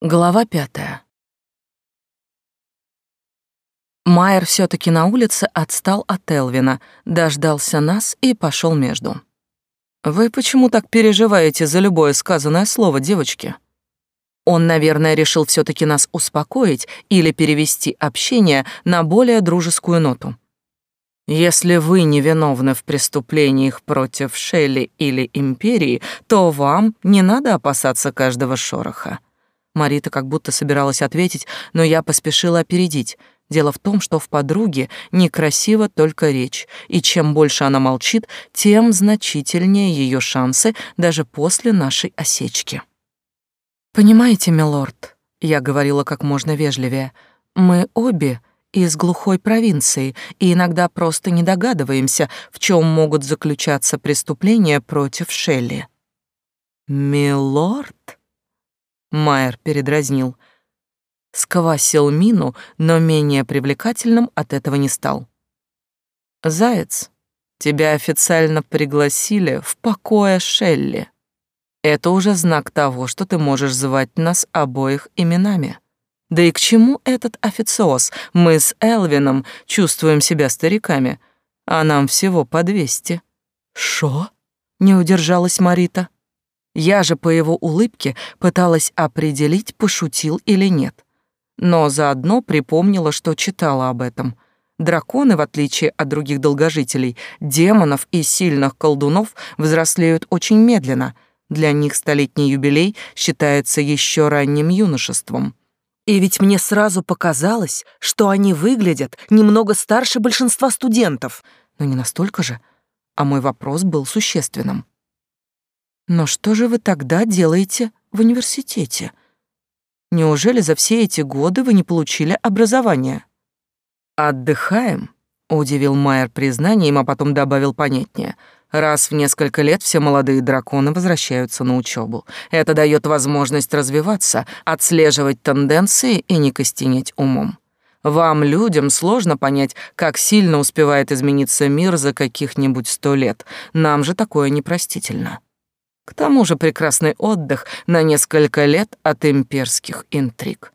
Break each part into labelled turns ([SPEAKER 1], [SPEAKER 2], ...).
[SPEAKER 1] Глава пятая. Майер все таки на улице отстал от Элвина, дождался нас и пошел между. «Вы почему так переживаете за любое сказанное слово, девочки?» Он, наверное, решил все таки нас успокоить или перевести общение на более дружескую ноту. Если вы не виновны в преступлениях против Шелли или Империи, то вам не надо опасаться каждого шороха. Марита как будто собиралась ответить, но я поспешила опередить. Дело в том, что в подруге некрасиво только речь, и чем больше она молчит, тем значительнее ее шансы даже после нашей осечки. «Понимаете, милорд», — я говорила как можно вежливее, — «мы обе из глухой провинции и иногда просто не догадываемся, в чем могут заключаться преступления против Шелли». «Милорд?» Майер передразнил. Сквасил мину, но менее привлекательным от этого не стал. «Заяц, тебя официально пригласили в покое Шелли. Это уже знак того, что ты можешь звать нас обоих именами. Да и к чему этот официоз? Мы с Элвином чувствуем себя стариками, а нам всего по двести». «Шо?» — не удержалась Марита. Я же по его улыбке пыталась определить, пошутил или нет. Но заодно припомнила, что читала об этом. Драконы, в отличие от других долгожителей, демонов и сильных колдунов, взрослеют очень медленно. Для них столетний юбилей считается еще ранним юношеством. И ведь мне сразу показалось, что они выглядят немного старше большинства студентов, но не настолько же. А мой вопрос был существенным. Но что же вы тогда делаете в университете? Неужели за все эти годы вы не получили образование? Отдыхаем, удивил Майер признанием, а потом добавил понятнее. Раз в несколько лет все молодые драконы возвращаются на учебу. Это дает возможность развиваться, отслеживать тенденции и не костенеть умом. Вам, людям, сложно понять, как сильно успевает измениться мир за каких-нибудь сто лет. Нам же такое непростительно. К тому же прекрасный отдых на несколько лет от имперских интриг.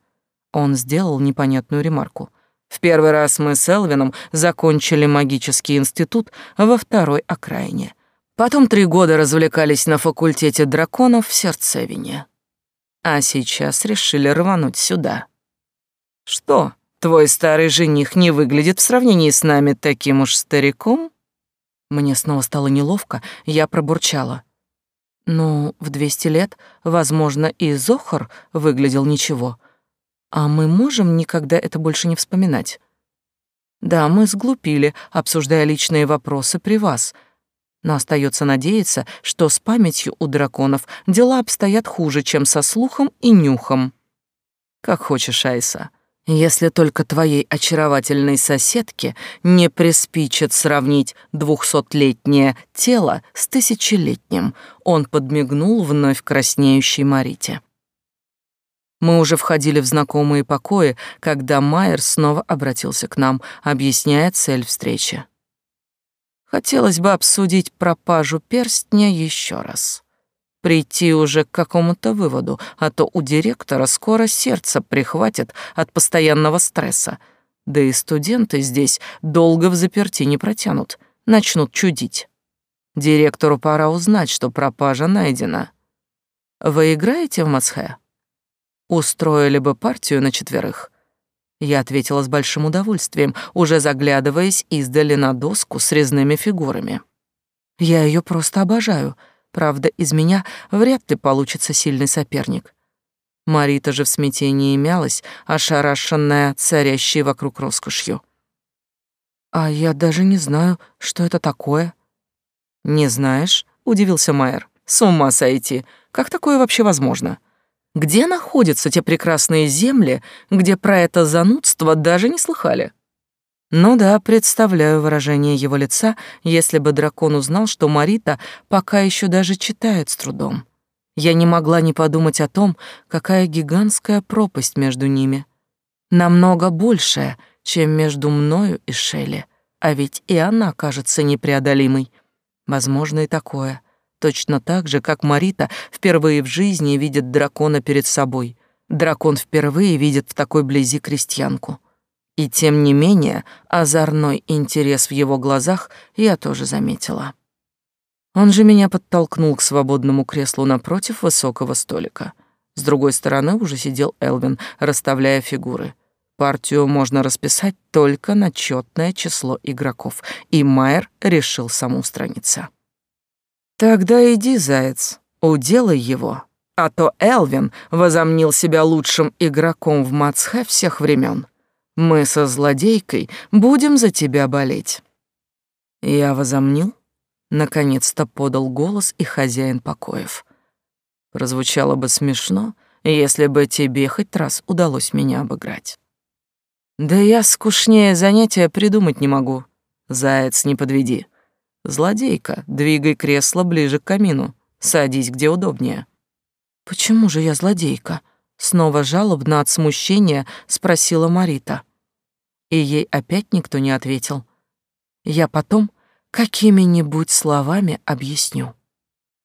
[SPEAKER 1] Он сделал непонятную ремарку. В первый раз мы с Элвином закончили магический институт во второй окраине. Потом три года развлекались на факультете драконов в Сердцевине. А сейчас решили рвануть сюда. Что, твой старый жених не выглядит в сравнении с нами таким уж стариком? Мне снова стало неловко, я пробурчала. Ну, в двести лет, возможно, и Зохар выглядел ничего. А мы можем никогда это больше не вспоминать. Да, мы сглупили, обсуждая личные вопросы при вас. Но остается надеяться, что с памятью у драконов дела обстоят хуже, чем со слухом и нюхом. Как хочешь, Айса. Если только твоей очаровательной соседке не приспичит сравнить двухсотлетнее тело с тысячелетним, он подмигнул вновь краснеющей Марите. Мы уже входили в знакомые покои, когда Майер снова обратился к нам, объясняя цель встречи. Хотелось бы обсудить пропажу перстня еще раз прийти уже к какому-то выводу, а то у директора скоро сердце прихватит от постоянного стресса. Да и студенты здесь долго в заперти не протянут, начнут чудить. Директору пора узнать, что пропажа найдена. Вы играете в Мацхэ? Устроили бы партию на четверых. Я ответила с большим удовольствием, уже заглядываясь издали на доску с резными фигурами. Я ее просто обожаю — Правда, из меня вряд ли получится сильный соперник. Марита же в смятении мялась, ошарашенная царящей вокруг роскошью. «А я даже не знаю, что это такое». «Не знаешь?» — удивился Майер. «С ума сойти! Как такое вообще возможно? Где находятся те прекрасные земли, где про это занудство даже не слыхали?» Ну да, представляю выражение его лица, если бы дракон узнал, что Марита пока еще даже читает с трудом. Я не могла не подумать о том, какая гигантская пропасть между ними. Намного большая, чем между мною и Шелли. А ведь и она кажется непреодолимой. Возможно и такое. Точно так же, как Марита впервые в жизни видит дракона перед собой. Дракон впервые видит в такой близи крестьянку. И тем не менее, озорной интерес в его глазах я тоже заметила. Он же меня подтолкнул к свободному креслу напротив высокого столика. С другой стороны уже сидел Элвин, расставляя фигуры. Партию можно расписать только на четное число игроков, и Майер решил самоустраниться. «Тогда иди, заяц, уделай его, а то Элвин возомнил себя лучшим игроком в Мацхе всех времен. Мы со злодейкой будем за тебя болеть». Я возомнил? Наконец-то подал голос и хозяин покоев. Прозвучало бы смешно, если бы тебе хоть раз удалось меня обыграть. Да я скучнее занятия придумать не могу. Заяц, не подведи. Злодейка, двигай кресло ближе к камину. Садись где удобнее. Почему же я злодейка? Снова жалобно от смущения спросила Марита. И ей опять никто не ответил. Я потом какими-нибудь словами объясню.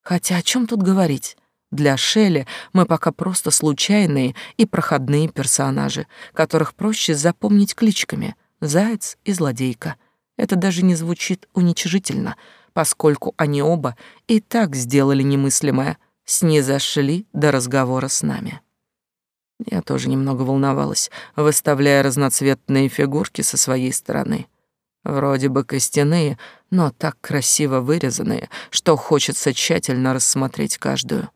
[SPEAKER 1] Хотя о чем тут говорить? Для Шелли мы пока просто случайные и проходные персонажи, которых проще запомнить кличками «Заяц» и «Злодейка». Это даже не звучит уничижительно, поскольку они оба и так сделали немыслимое, снизошли до разговора с нами. Я тоже немного волновалась, выставляя разноцветные фигурки со своей стороны — Вроде бы костяные, но так красиво вырезанные, что хочется тщательно рассмотреть каждую.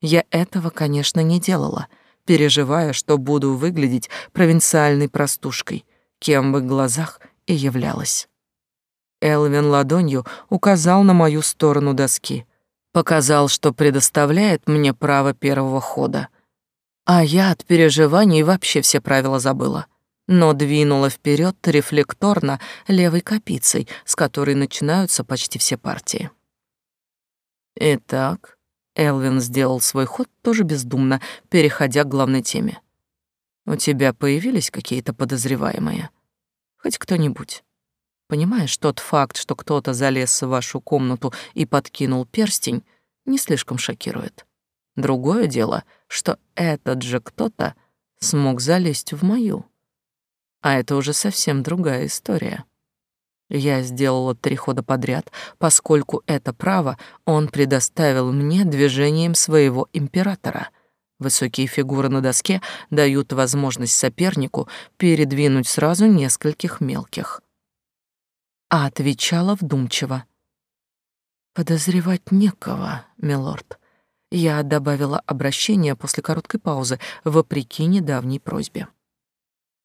[SPEAKER 1] Я этого, конечно, не делала, переживая, что буду выглядеть провинциальной простушкой, кем в глазах и являлась. Элвин ладонью указал на мою сторону доски, показал, что предоставляет мне право первого хода. А я от переживаний вообще все правила забыла но двинула вперед рефлекторно левой копицей, с которой начинаются почти все партии. Итак, Элвин сделал свой ход тоже бездумно, переходя к главной теме. У тебя появились какие-то подозреваемые? Хоть кто-нибудь? Понимаешь, тот факт, что кто-то залез в вашу комнату и подкинул перстень, не слишком шокирует. Другое дело, что этот же кто-то смог залезть в мою. А это уже совсем другая история. Я сделала три хода подряд, поскольку это право он предоставил мне движением своего императора. Высокие фигуры на доске дают возможность сопернику передвинуть сразу нескольких мелких. А отвечала вдумчиво. «Подозревать некого, милорд». Я добавила обращение после короткой паузы, вопреки недавней просьбе.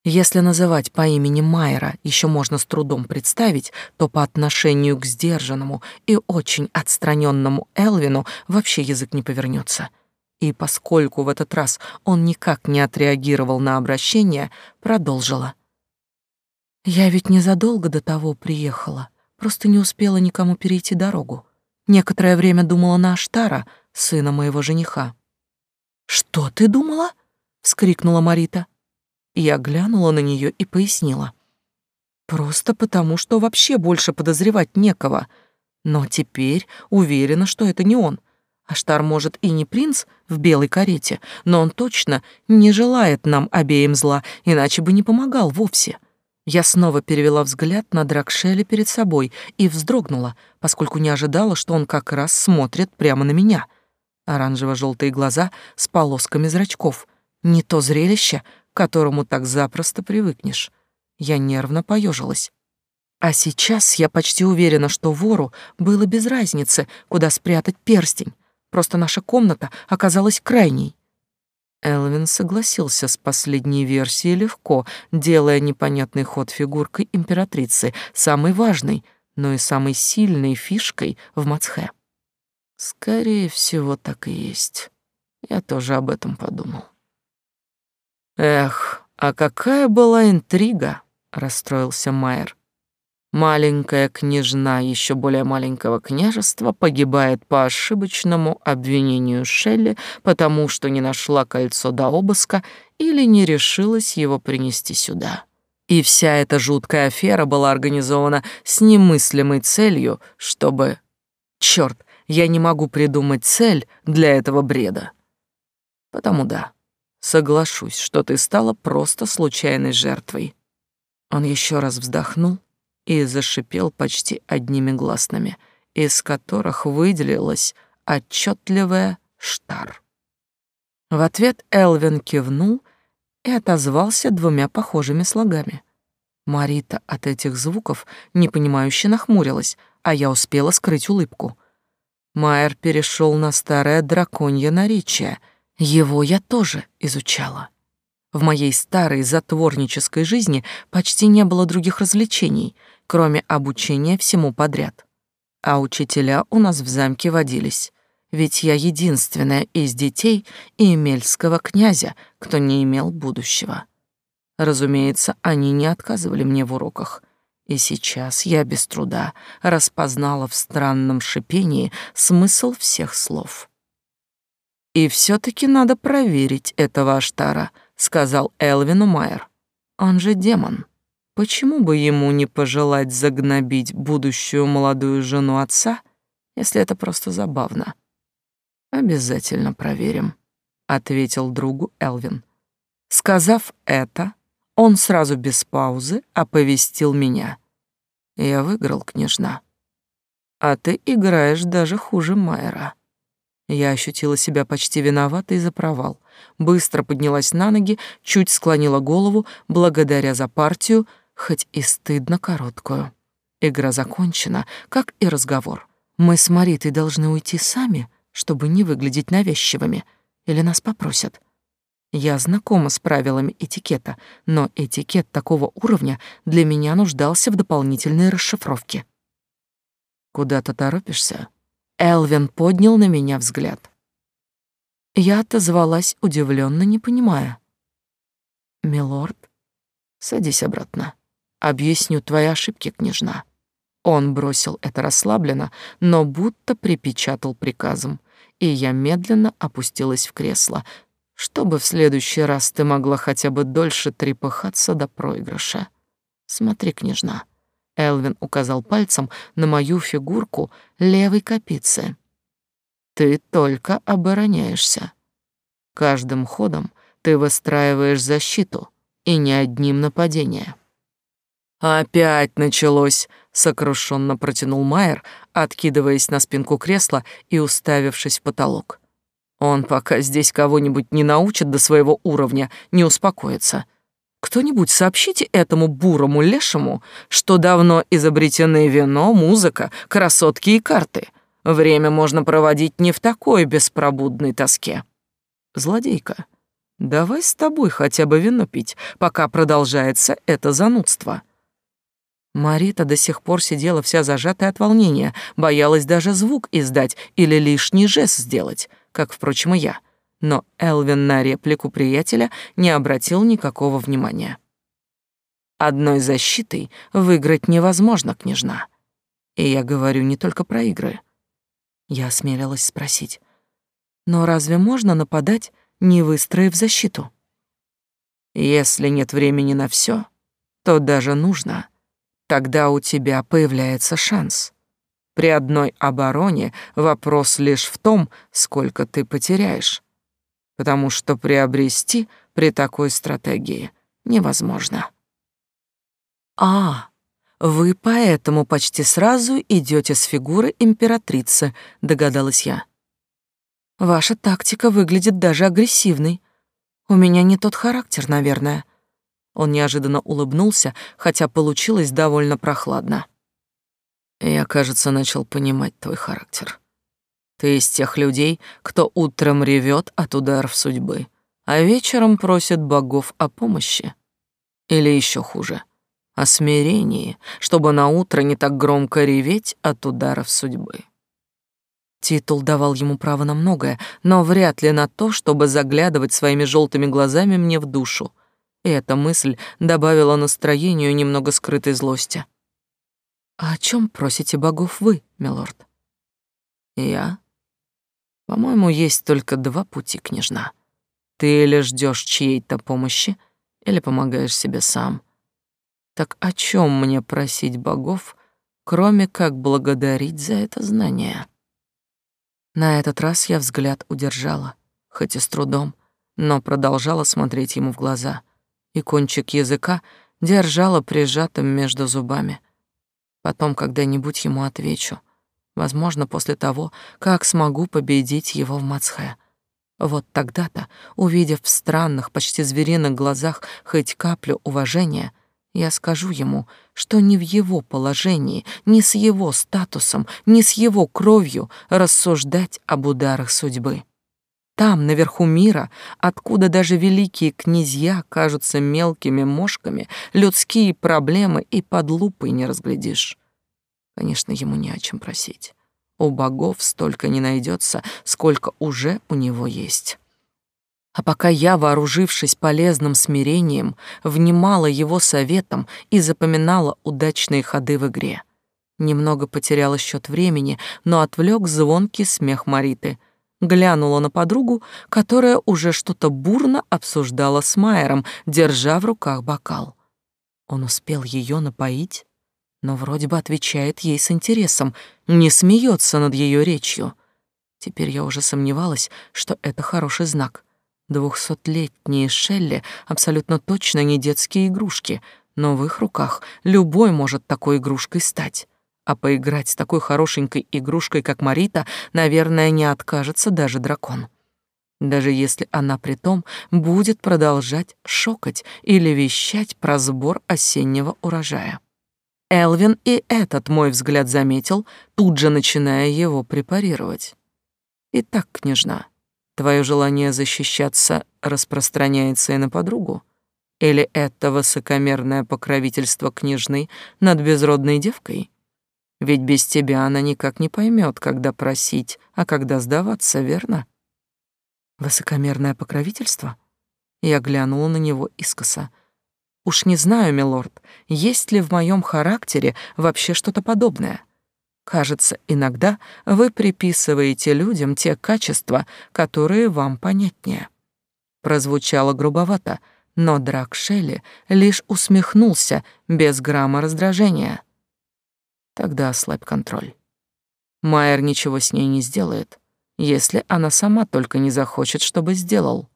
[SPEAKER 1] Если называть по имени Майера еще можно с трудом представить, то по отношению к сдержанному и очень отстраненному Элвину вообще язык не повернется. И поскольку в этот раз он никак не отреагировал на обращение, продолжила. «Я ведь незадолго до того приехала, просто не успела никому перейти дорогу. Некоторое время думала на Аштара, сына моего жениха». «Что ты думала?» — вскрикнула Марита. Я глянула на нее и пояснила. Просто потому, что вообще больше подозревать некого. Но теперь уверена, что это не он. Аштар, может, и не принц в белой карете, но он точно не желает нам обеим зла, иначе бы не помогал вовсе. Я снова перевела взгляд на Дракшеля перед собой и вздрогнула, поскольку не ожидала, что он как раз смотрит прямо на меня. Оранжево-желтые глаза с полосками зрачков. Не то зрелище, к которому так запросто привыкнешь. Я нервно поежилась. А сейчас я почти уверена, что вору было без разницы, куда спрятать перстень. Просто наша комната оказалась крайней. Элвин согласился с последней версией легко, делая непонятный ход фигуркой императрицы, самой важной, но и самой сильной фишкой в Мацхе. Скорее всего, так и есть. Я тоже об этом подумал. Эх, а какая была интрига, расстроился Майер. Маленькая княжна еще более маленького княжества погибает по ошибочному обвинению Шелли, потому что не нашла кольцо до обыска или не решилась его принести сюда. И вся эта жуткая афера была организована с немыслимой целью, чтобы... Черт, я не могу придумать цель для этого бреда. Потому да, Соглашусь, что ты стала просто случайной жертвой. Он еще раз вздохнул и зашипел почти одними гласными, из которых выделилась отчетливая штар. В ответ Элвин кивнул и отозвался двумя похожими слогами. Марита от этих звуков непонимающе нахмурилась, а я успела скрыть улыбку. Майер перешел на старое драконье наречие. Его я тоже изучала. В моей старой затворнической жизни почти не было других развлечений, кроме обучения всему подряд. А учителя у нас в замке водились, ведь я единственная из детей Эмельского князя, кто не имел будущего. Разумеется, они не отказывали мне в уроках, и сейчас я без труда распознала в странном шипении смысл всех слов. «И все таки надо проверить этого Аштара», — сказал Элвину Майер. «Он же демон. Почему бы ему не пожелать загнобить будущую молодую жену отца, если это просто забавно?» «Обязательно проверим», — ответил другу Элвин. Сказав это, он сразу без паузы оповестил меня. Я выиграл, княжна. А ты играешь даже хуже Майера. Я ощутила себя почти виноватой за провал. Быстро поднялась на ноги, чуть склонила голову, благодаря за партию, хоть и стыдно короткую. Игра закончена, как и разговор. Мы с Маритой должны уйти сами, чтобы не выглядеть навязчивыми, или нас попросят. Я знакома с правилами этикета, но этикет такого уровня для меня нуждался в дополнительной расшифровке. «Куда-то торопишься?» Элвин поднял на меня взгляд. Я отозвалась, удивленно, не понимая. «Милорд, садись обратно. Объясню твои ошибки, княжна». Он бросил это расслабленно, но будто припечатал приказом, и я медленно опустилась в кресло, чтобы в следующий раз ты могла хотя бы дольше трепыхаться до проигрыша. Смотри, княжна. Элвин указал пальцем на мою фигурку левой копицы. Ты только обороняешься. Каждым ходом ты выстраиваешь защиту, и не одним нападением. Опять началось, сокрушенно протянул Майер, откидываясь на спинку кресла и уставившись в потолок. Он пока здесь кого-нибудь не научит до своего уровня, не успокоится. Кто-нибудь сообщите этому бурому лешему, что давно изобретены вино, музыка, красотки и карты. Время можно проводить не в такой беспробудной тоске. Злодейка, давай с тобой хотя бы вино пить, пока продолжается это занудство. Марита до сих пор сидела вся зажатая от волнения, боялась даже звук издать или лишний жест сделать — как, впрочем, и я. Но Элвин на реплику приятеля не обратил никакого внимания. Одной защитой выиграть невозможно, княжна. И я говорю не только про игры. Я осмелилась спросить. Но разве можно нападать, не выстроив защиту? Если нет времени на все, то даже нужно. Тогда у тебя появляется шанс. При одной обороне вопрос лишь в том, сколько ты потеряешь. Потому что приобрести при такой стратегии невозможно. А, вы поэтому почти сразу идете с фигуры императрицы, догадалась я. Ваша тактика выглядит даже агрессивной. У меня не тот характер, наверное. Он неожиданно улыбнулся, хотя получилось довольно прохладно. Я, кажется, начал понимать твой характер. Ты из тех людей, кто утром ревет от ударов судьбы, а вечером просит богов о помощи. Или еще хуже, о смирении, чтобы на утро не так громко реветь от ударов судьбы. Титул давал ему право на многое, но вряд ли на то, чтобы заглядывать своими желтыми глазами мне в душу. И эта мысль добавила настроению немного скрытой злости. А о чем просите богов вы, милорд? Я? По-моему, есть только два пути, княжна. Ты или ждешь чьей-то помощи, или помогаешь себе сам. Так о чем мне просить богов, кроме как благодарить за это знание? На этот раз я взгляд удержала, хоть и с трудом. но продолжала смотреть ему в глаза, и кончик языка держала прижатым между зубами. Потом когда-нибудь ему отвечу, возможно, после того, как смогу победить его в Мацхе. Вот тогда-то, увидев в странных, почти звериных глазах хоть каплю уважения, я скажу ему, что ни в его положении, ни с его статусом, ни с его кровью рассуждать об ударах судьбы. Там, наверху мира, откуда даже великие князья кажутся мелкими мошками, людские проблемы и под лупой не разглядишь. Конечно, ему не о чем просить. У богов столько не найдется, сколько уже у него есть. А пока я, вооружившись полезным смирением, внимала его советам и запоминала удачные ходы в игре. Немного потеряла счет времени, но отвлек звонкий смех Мариты. Глянула на подругу, которая уже что-то бурно обсуждала с Майером, держа в руках бокал. Он успел ее напоить, но вроде бы отвечает ей с интересом, не смеется над ее речью. Теперь я уже сомневалась, что это хороший знак — Двухсотлетние Шелли абсолютно точно не детские игрушки, но в их руках любой может такой игрушкой стать. А поиграть с такой хорошенькой игрушкой, как Марита, наверное, не откажется даже дракон. Даже если она при том будет продолжать шокать или вещать про сбор осеннего урожая. Элвин и этот мой взгляд заметил, тут же начиная его препарировать. Итак, княжна, Твое желание защищаться распространяется и на подругу? Или это высокомерное покровительство княжны над безродной девкой? Ведь без тебя она никак не поймет, когда просить, а когда сдаваться, верно? Высокомерное покровительство? Я глянула на него искоса. Уж не знаю, милорд, есть ли в моем характере вообще что-то подобное. Кажется, иногда вы приписываете людям те качества, которые вам понятнее. Прозвучало грубовато, но Дракшелли лишь усмехнулся без грамма раздражения. Тогда ослабь контроль. Майер ничего с ней не сделает, если она сама только не захочет, чтобы сделал.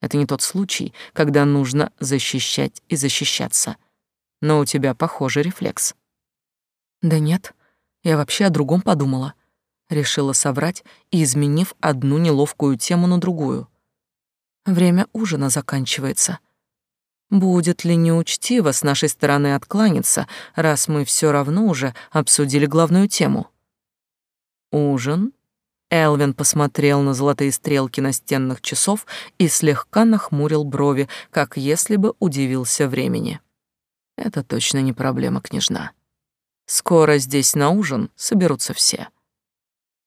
[SPEAKER 1] Это не тот случай, когда нужно защищать и защищаться. Но у тебя, похоже, рефлекс. Да нет, я вообще о другом подумала. Решила соврать и изменив одну неловкую тему на другую. Время ужина заканчивается. Будет ли неучтиво с нашей стороны откланяться, раз мы все равно уже обсудили главную тему? Ужин? Элвин посмотрел на золотые стрелки настенных часов и слегка нахмурил брови, как если бы удивился времени. Это точно не проблема, княжна. Скоро здесь на ужин соберутся все.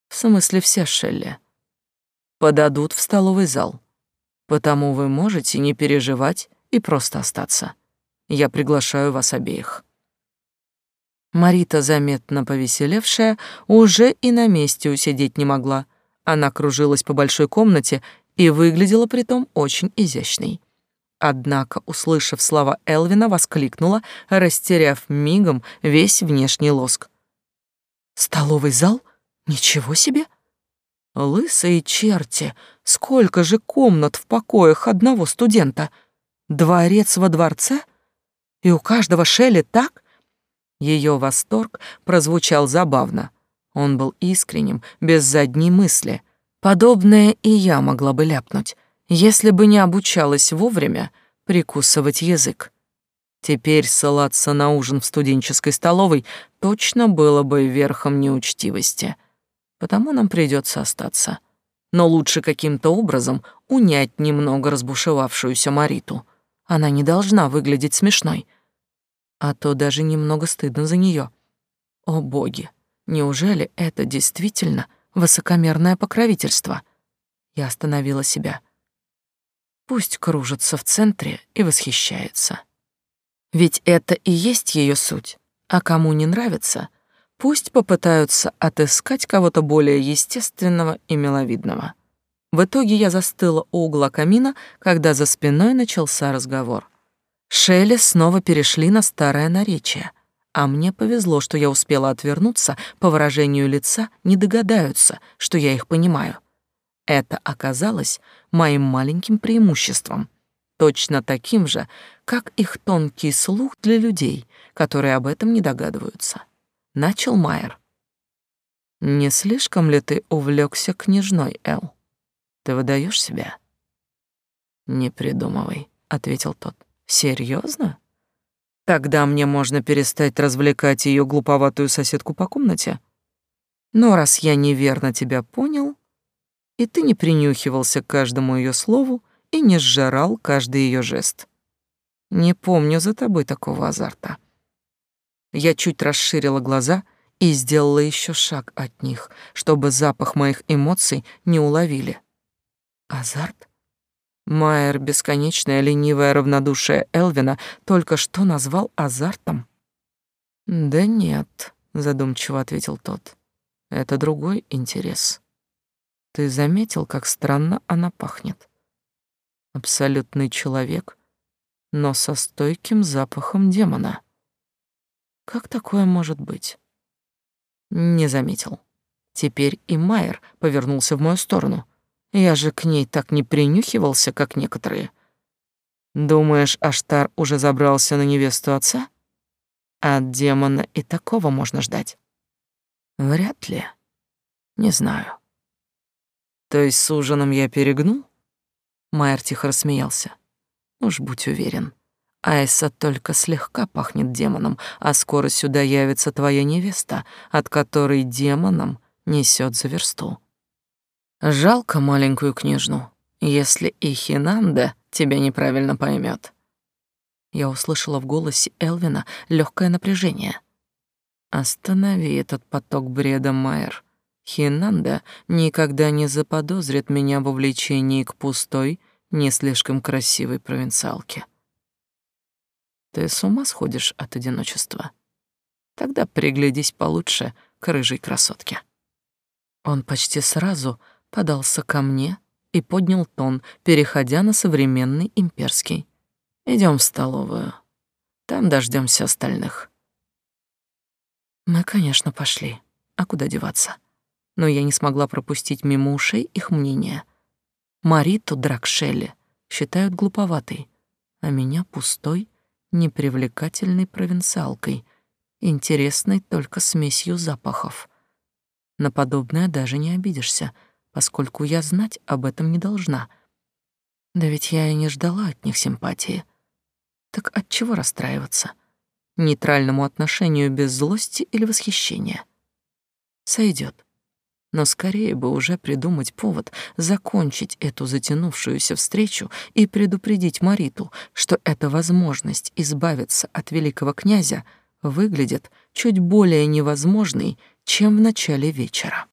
[SPEAKER 1] В смысле все, Шелли. Подадут в столовый зал. Потому вы можете не переживать и просто остаться. Я приглашаю вас обеих. Марита, заметно повеселевшая, уже и на месте усидеть не могла. Она кружилась по большой комнате и выглядела притом очень изящной. Однако, услышав слова Элвина, воскликнула, растеряв мигом весь внешний лоск. «Столовый зал? Ничего себе!» «Лысые черти! Сколько же комнат в покоях одного студента? Дворец во дворце? И у каждого Шелли так?» Ее восторг прозвучал забавно. Он был искренним, без задней мысли. Подобное и я могла бы ляпнуть если бы не обучалась вовремя прикусывать язык. Теперь ссылаться на ужин в студенческой столовой точно было бы верхом неучтивости. Потому нам придется остаться. Но лучше каким-то образом унять немного разбушевавшуюся Мариту. Она не должна выглядеть смешной. А то даже немного стыдно за нее. О боги, неужели это действительно высокомерное покровительство? Я остановила себя. Пусть кружится в центре и восхищается. Ведь это и есть ее суть. А кому не нравится, пусть попытаются отыскать кого-то более естественного и миловидного. В итоге я застыла у угла камина, когда за спиной начался разговор. Шелли снова перешли на старое наречие, а мне повезло, что я успела отвернуться, по выражению лица не догадаются, что я их понимаю. Это оказалось моим маленьким преимуществом, точно таким же, как их тонкий слух для людей, которые об этом не догадываются. Начал Майер. «Не слишком ли ты увлекся княжной, Эл? Ты выдаешь себя?» «Не придумывай», — ответил тот. Серьезно? Тогда мне можно перестать развлекать ее глуповатую соседку по комнате. Но раз я неверно тебя понял, и ты не принюхивался к каждому ее слову и не сжирал каждый ее жест. Не помню за тобой такого азарта. Я чуть расширила глаза и сделала еще шаг от них, чтобы запах моих эмоций не уловили. Азарт? Майер бесконечное ленивое равнодушие Элвина только что назвал азартом. «Да нет», — задумчиво ответил тот. «Это другой интерес. Ты заметил, как странно она пахнет? Абсолютный человек, но со стойким запахом демона. Как такое может быть?» Не заметил. Теперь и Майер повернулся в мою сторону — я же к ней так не принюхивался, как некоторые. Думаешь, Аштар уже забрался на невесту отца? От демона и такого можно ждать. Вряд ли. Не знаю. То есть с ужином я перегнул? Майер тихо рассмеялся. Уж будь уверен. Айса только слегка пахнет демоном, а скоро сюда явится твоя невеста, от которой демоном несет за версту. Жалко маленькую княжну, если и Хинанда тебя неправильно поймет. Я услышала в голосе Элвина легкое напряжение. Останови этот поток бреда, Майер. Хинанда никогда не заподозрит меня в увлечении к пустой, не слишком красивой провинциалке. Ты с ума сходишь от одиночества? Тогда приглядись получше к рыжей красотке. Он почти сразу подался ко мне и поднял тон, переходя на современный имперский. Идем в столовую. Там дождемся остальных. Мы, конечно, пошли. А куда деваться? Но я не смогла пропустить мимо ушей их мнение. Мариту Дракшелли считают глуповатой, а меня пустой, непривлекательной провинциалкой, интересной только смесью запахов. На подобное даже не обидишься — поскольку я знать об этом не должна. Да ведь я и не ждала от них симпатии. Так от чего расстраиваться? Нейтральному отношению без злости или восхищения. Сойдет. Но скорее бы уже придумать повод закончить эту затянувшуюся встречу и предупредить Мариту, что эта возможность избавиться от великого князя выглядит чуть более невозможной, чем в начале вечера.